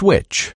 switch.